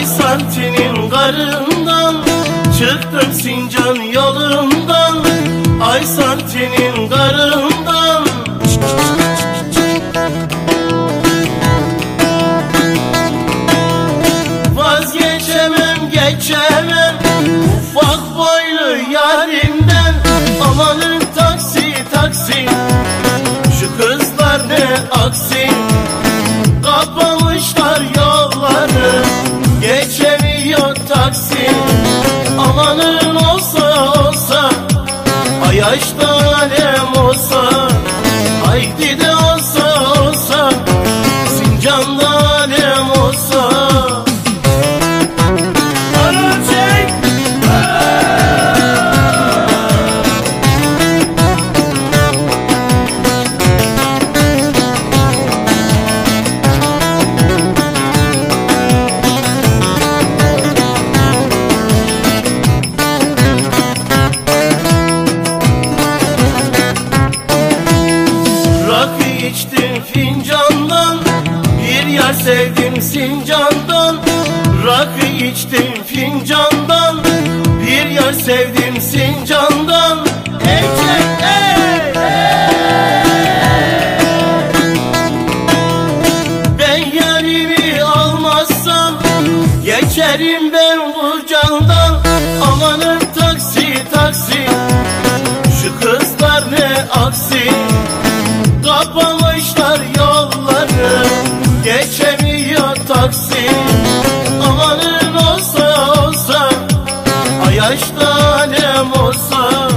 Ay santinin garından Çıktım Sincan yolundan. Ay santinin garından Vazgeçemem geçemem Ufak boylu yarimden Amanın taksi taksi. Şu kızlar ne aksi? Amanın olsa olsa Ayaşta alem olsa Haydi de içtim fincandan. Bir yar sevdim sincandan. Rakı içtim fincandan. Bir yar sevdim sincandan. Ecek ey, ey. Ben yarimi almazsam Geçerim ben bu candan. Amanın taksi taksi. Şu kızlar ne aksi yaşta nem olsa